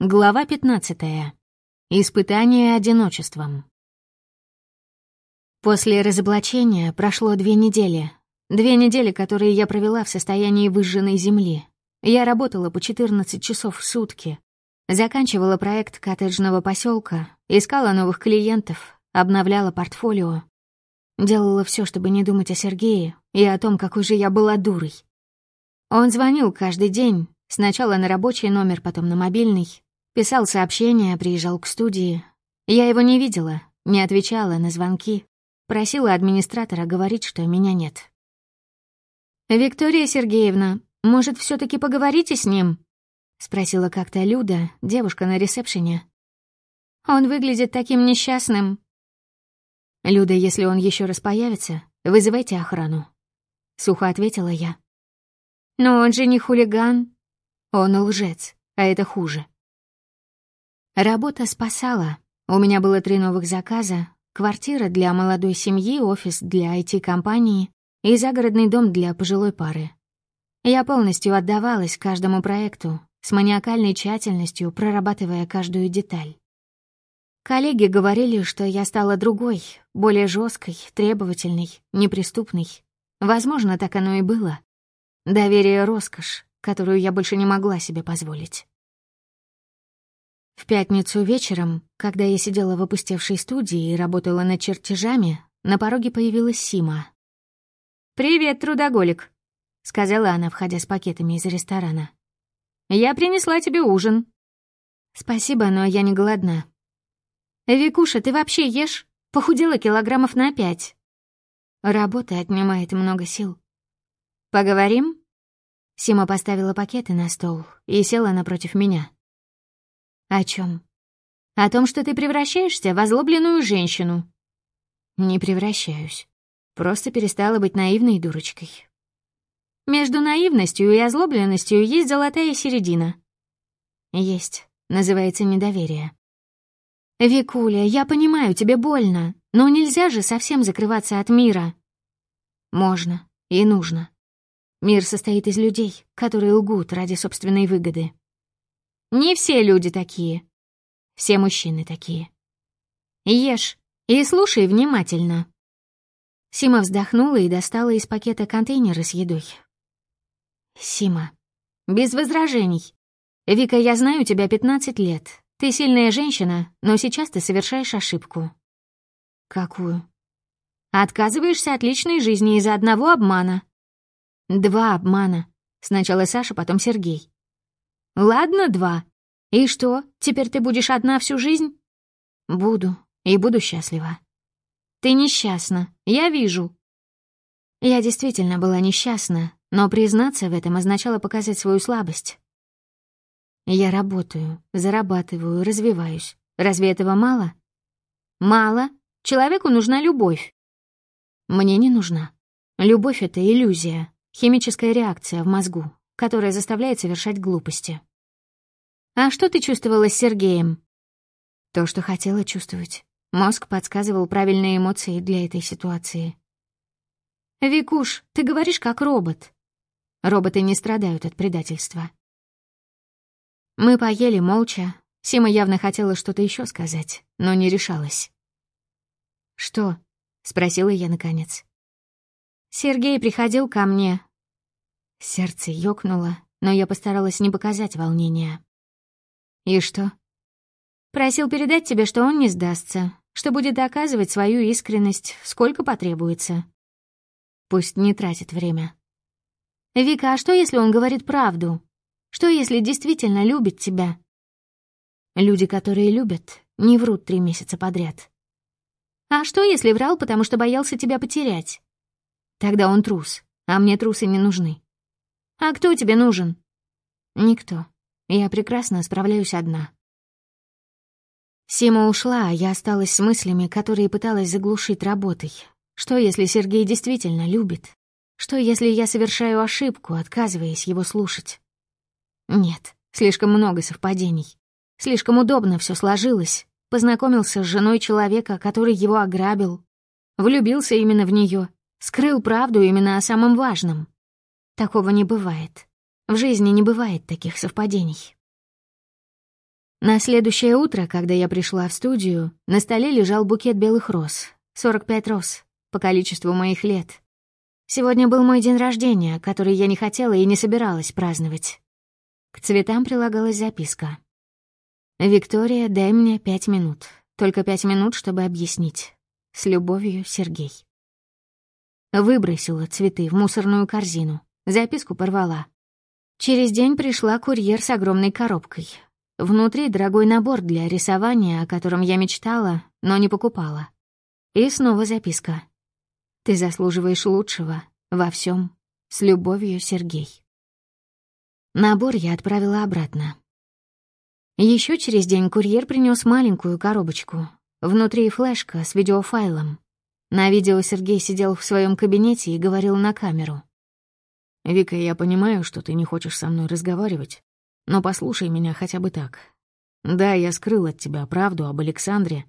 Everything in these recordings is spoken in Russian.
Глава 15. Испытание одиночеством. После разоблачения прошло две недели. Две недели, которые я провела в состоянии выжженной земли. Я работала по 14 часов в сутки. Заканчивала проект коттеджного поселка, искала новых клиентов, обновляла портфолио. Делала все, чтобы не думать о Сергее и о том, какой же я была дурой. Он звонил каждый день, сначала на рабочий номер, потом на мобильный, Писал сообщения, приезжал к студии. Я его не видела, не отвечала на звонки. Просила администратора говорить, что меня нет. «Виктория Сергеевна, может, все таки поговорите с ним?» — спросила как-то Люда, девушка на ресепшене. «Он выглядит таким несчастным». «Люда, если он еще раз появится, вызывайте охрану», — сухо ответила я. «Но он же не хулиган. Он лжец, а это хуже». Работа спасала. У меня было три новых заказа, квартира для молодой семьи, офис для IT-компании и загородный дом для пожилой пары. Я полностью отдавалась каждому проекту, с маниакальной тщательностью прорабатывая каждую деталь. Коллеги говорили, что я стала другой, более жесткой, требовательной, неприступной. Возможно, так оно и было. Доверие — роскошь, которую я больше не могла себе позволить. В пятницу вечером, когда я сидела в опустевшей студии и работала над чертежами, на пороге появилась Сима. «Привет, трудоголик», — сказала она, входя с пакетами из ресторана. «Я принесла тебе ужин». «Спасибо, но я не голодна». «Викуша, ты вообще ешь? Похудела килограммов на пять». Работа отнимает много сил. «Поговорим?» Сима поставила пакеты на стол и села напротив меня. «О чем? «О том, что ты превращаешься в озлобленную женщину». «Не превращаюсь. Просто перестала быть наивной дурочкой». «Между наивностью и озлобленностью есть золотая середина». «Есть. Называется недоверие». «Викуля, я понимаю, тебе больно, но нельзя же совсем закрываться от мира». «Можно и нужно. Мир состоит из людей, которые лгут ради собственной выгоды. Не все люди такие. Все мужчины такие. Ешь и слушай внимательно. Сима вздохнула и достала из пакета контейнеры с едой. Сима, без возражений. Вика, я знаю тебя 15 лет. Ты сильная женщина, но сейчас ты совершаешь ошибку. Какую? Отказываешься от личной жизни из-за одного обмана. Два обмана. Сначала Саша, потом Сергей. Ладно, два. И что, теперь ты будешь одна всю жизнь? Буду, и буду счастлива. Ты несчастна, я вижу. Я действительно была несчастна, но признаться в этом означало показать свою слабость. Я работаю, зарабатываю, развиваюсь. Разве этого мало? Мало. Человеку нужна любовь. Мне не нужна. Любовь — это иллюзия, химическая реакция в мозгу, которая заставляет совершать глупости. «А что ты чувствовала с Сергеем?» То, что хотела чувствовать. Мозг подсказывал правильные эмоции для этой ситуации. «Викуш, ты говоришь как робот». Роботы не страдают от предательства. Мы поели молча. Сима явно хотела что-то еще сказать, но не решалась. «Что?» — спросила я наконец. Сергей приходил ко мне. Сердце ёкнуло, но я постаралась не показать волнения. «И что?» «Просил передать тебе, что он не сдастся, что будет доказывать свою искренность, сколько потребуется. Пусть не тратит время». «Вика, а что, если он говорит правду? Что, если действительно любит тебя?» Люди, которые любят, не врут три месяца подряд. «А что, если врал, потому что боялся тебя потерять?» «Тогда он трус, а мне трусы не нужны». «А кто тебе нужен?» «Никто. Я прекрасно справляюсь одна. Сима ушла, а я осталась с мыслями, которые пыталась заглушить работой. Что, если Сергей действительно любит? Что, если я совершаю ошибку, отказываясь его слушать? Нет, слишком много совпадений. Слишком удобно все сложилось. Познакомился с женой человека, который его ограбил. Влюбился именно в нее, скрыл правду именно о самом важном. Такого не бывает. В жизни не бывает таких совпадений. На следующее утро, когда я пришла в студию, на столе лежал букет белых роз. 45 роз, по количеству моих лет. Сегодня был мой день рождения, который я не хотела и не собиралась праздновать. К цветам прилагалась записка. «Виктория, дай мне пять минут. Только пять минут, чтобы объяснить. С любовью, Сергей». Выбросила цветы в мусорную корзину. Записку порвала. Через день пришла курьер с огромной коробкой. Внутри дорогой набор для рисования, о котором я мечтала, но не покупала. И снова записка. Ты заслуживаешь лучшего во всем. С любовью, Сергей. Набор я отправила обратно. Еще через день курьер принес маленькую коробочку. Внутри флешка с видеофайлом. На видео Сергей сидел в своем кабинете и говорил на камеру. «Вика, я понимаю, что ты не хочешь со мной разговаривать, но послушай меня хотя бы так. Да, я скрыл от тебя правду об Александре.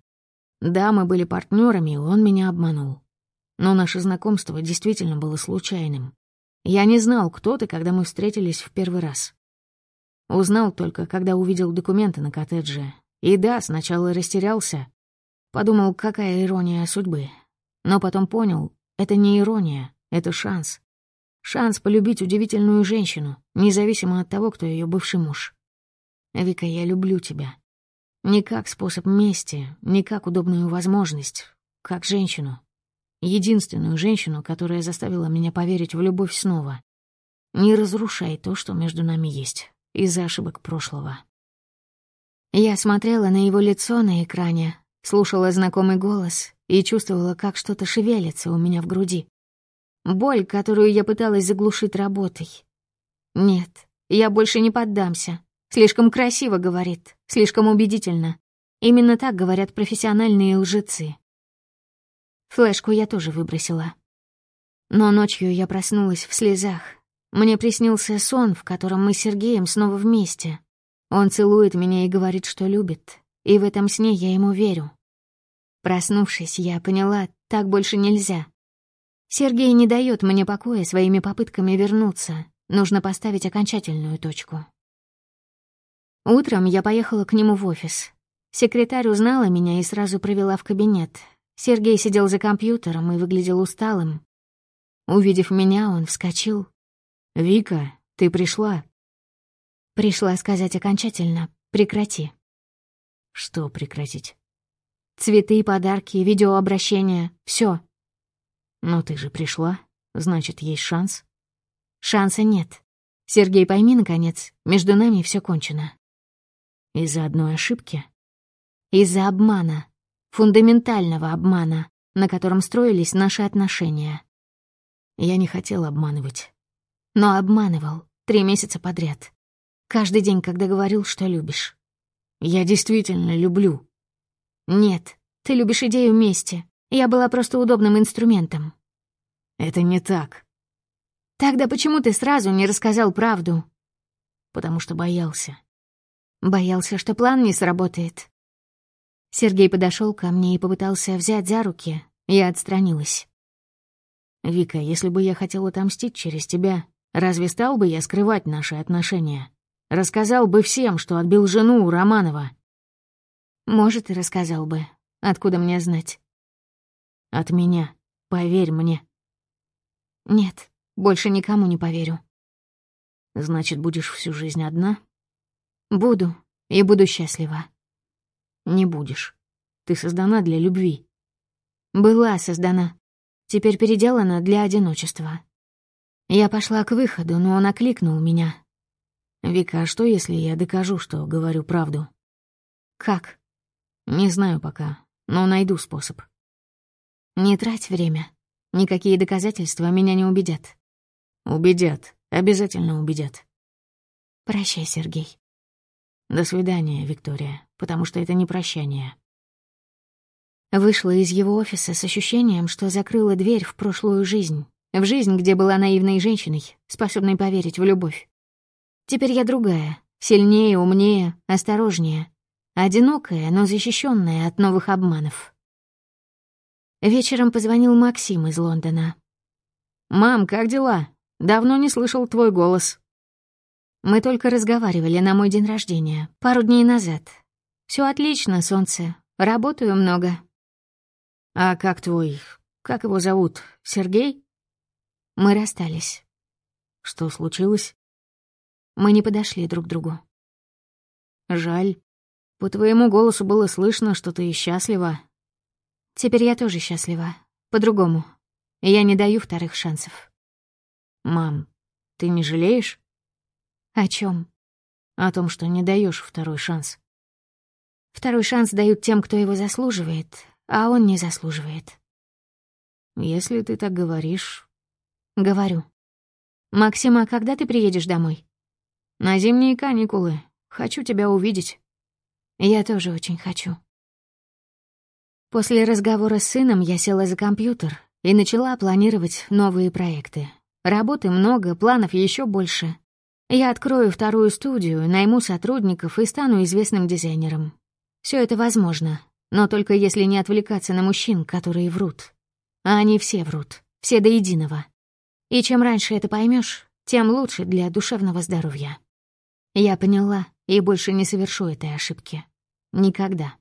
Да, мы были партнерами, и он меня обманул. Но наше знакомство действительно было случайным. Я не знал, кто ты, когда мы встретились в первый раз. Узнал только, когда увидел документы на коттедже. И да, сначала растерялся. Подумал, какая ирония судьбы. Но потом понял, это не ирония, это шанс. Шанс полюбить удивительную женщину, независимо от того, кто ее бывший муж. Вика, я люблю тебя. Не как способ мести, не как удобную возможность, как женщину, Единственную женщину, которая заставила меня поверить в любовь снова. Не разрушай то, что между нами есть, из-за ошибок прошлого. Я смотрела на его лицо на экране, слушала знакомый голос и чувствовала, как что-то шевелится у меня в груди. Боль, которую я пыталась заглушить работой. Нет, я больше не поддамся. Слишком красиво говорит, слишком убедительно. Именно так говорят профессиональные лжецы. Флешку я тоже выбросила. Но ночью я проснулась в слезах. Мне приснился сон, в котором мы с Сергеем снова вместе. Он целует меня и говорит, что любит. И в этом сне я ему верю. Проснувшись, я поняла, так больше нельзя. Сергей не дает мне покоя своими попытками вернуться. Нужно поставить окончательную точку. Утром я поехала к нему в офис. Секретарь узнала меня и сразу провела в кабинет, Сергей сидел за компьютером и выглядел усталым. Увидев меня, он вскочил. «Вика, ты пришла?» Пришла сказать окончательно «прекрати». «Что прекратить?» «Цветы, подарки, видеообращения — все. «Но ты же пришла, значит, есть шанс?» «Шанса нет. Сергей, пойми, наконец, между нами все кончено». «Из-за одной ошибки?» «Из-за обмана фундаментального обмана, на котором строились наши отношения. Я не хотел обманывать. Но обманывал три месяца подряд. Каждый день, когда говорил, что любишь. Я действительно люблю. Нет, ты любишь идею мести. Я была просто удобным инструментом. Это не так. Тогда почему ты сразу не рассказал правду? Потому что боялся. Боялся, что план не сработает. Сергей подошел ко мне и попытался взять за руки. Я отстранилась. «Вика, если бы я хотел отомстить через тебя, разве стал бы я скрывать наши отношения? Рассказал бы всем, что отбил жену у Романова». «Может, и рассказал бы. Откуда мне знать?» «От меня. Поверь мне». «Нет, больше никому не поверю». «Значит, будешь всю жизнь одна?» «Буду, и буду счастлива». Не будешь. Ты создана для любви. Была создана. Теперь переделана для одиночества. Я пошла к выходу, но он окликнул меня. «Вика, а что, если я докажу, что говорю правду?» «Как?» «Не знаю пока, но найду способ». «Не трать время. Никакие доказательства меня не убедят». «Убедят. Обязательно убедят». «Прощай, Сергей». «До свидания, Виктория» потому что это не прощание. Вышла из его офиса с ощущением, что закрыла дверь в прошлую жизнь, в жизнь, где была наивной женщиной, способной поверить в любовь. Теперь я другая, сильнее, умнее, осторожнее, одинокая, но защищенная от новых обманов. Вечером позвонил Максим из Лондона. «Мам, как дела? Давно не слышал твой голос». Мы только разговаривали на мой день рождения, пару дней назад. Все отлично, солнце. Работаю много. А как твой... Как его зовут? Сергей? Мы расстались. Что случилось? Мы не подошли друг к другу. Жаль. По твоему голосу было слышно, что ты счастлива. Теперь я тоже счастлива. По-другому. Я не даю вторых шансов. Мам, ты не жалеешь? О чем? О том, что не даешь второй шанс. Второй шанс дают тем, кто его заслуживает, а он не заслуживает. Если ты так говоришь... Говорю. Максим, а когда ты приедешь домой? На зимние каникулы. Хочу тебя увидеть. Я тоже очень хочу. После разговора с сыном я села за компьютер и начала планировать новые проекты. Работы много, планов еще больше. Я открою вторую студию, найму сотрудников и стану известным дизайнером. Все это возможно, но только если не отвлекаться на мужчин, которые врут. А они все врут, все до единого. И чем раньше это поймешь, тем лучше для душевного здоровья. Я поняла и больше не совершу этой ошибки. Никогда.